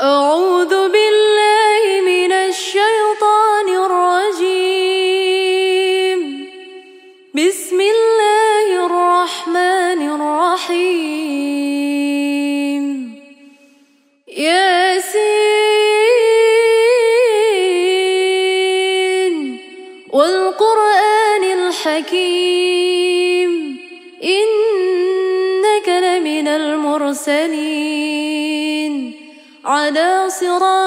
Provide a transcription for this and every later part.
أعوذ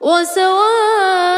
وسواء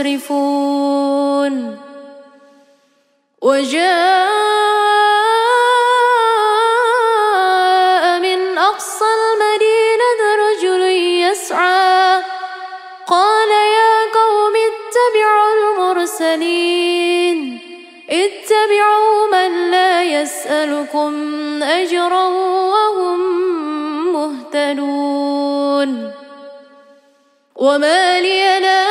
مسرفون وجاء من أقصى المدينة رجل يسعى. قال يا قوم اتبعوا المرسلين. اتبعوا من لا يسألكم أجرا وهم مهتدون. وما لي لا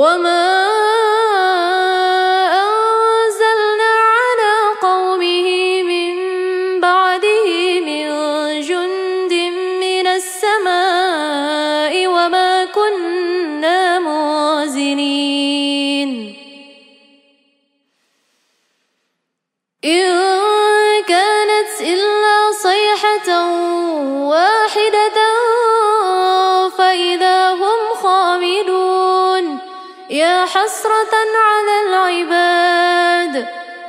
وما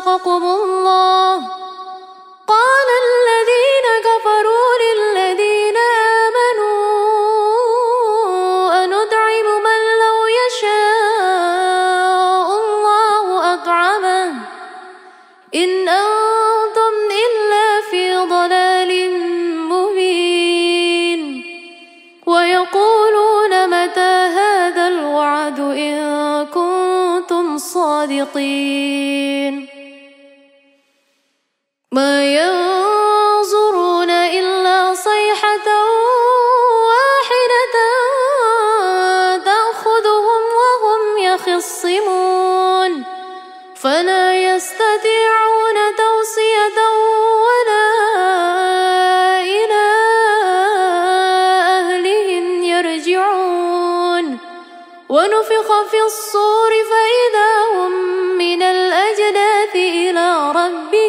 رزقكم الله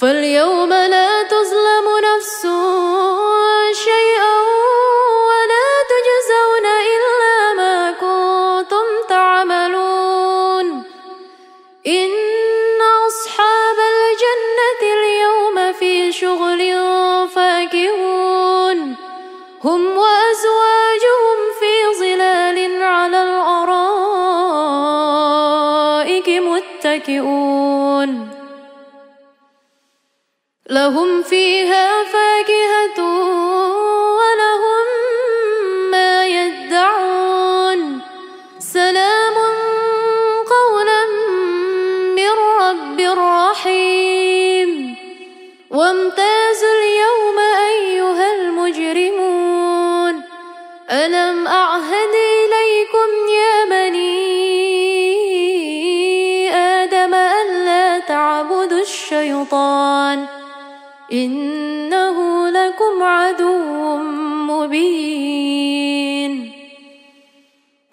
فاليوم لا تظلم نفس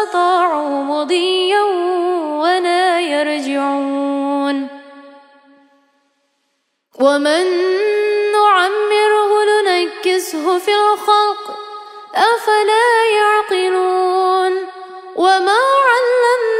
استطاعوا مضيا ولا يرجعون. ومن نعمره ننكسه في الخلق أفلا يعقلون. وما علمناه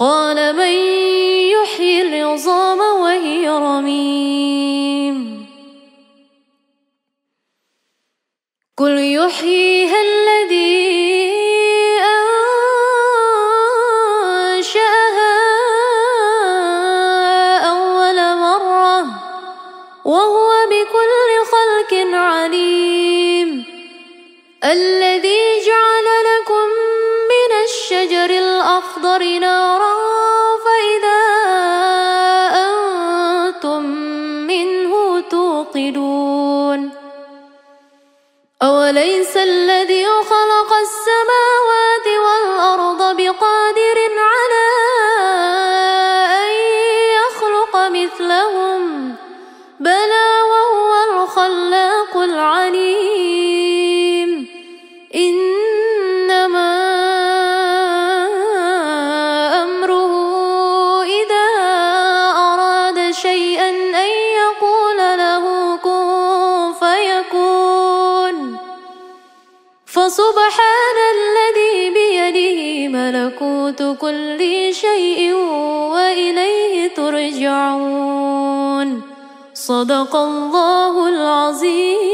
قال من يحيي العظام وهي رميم. قل يحييها الذي الأخضر نارا فإذا أنتم منه توقدون أوليس الذي خلق السماوات ملكوت كل شيء وإليه ترجعون. صدق الله العظيم.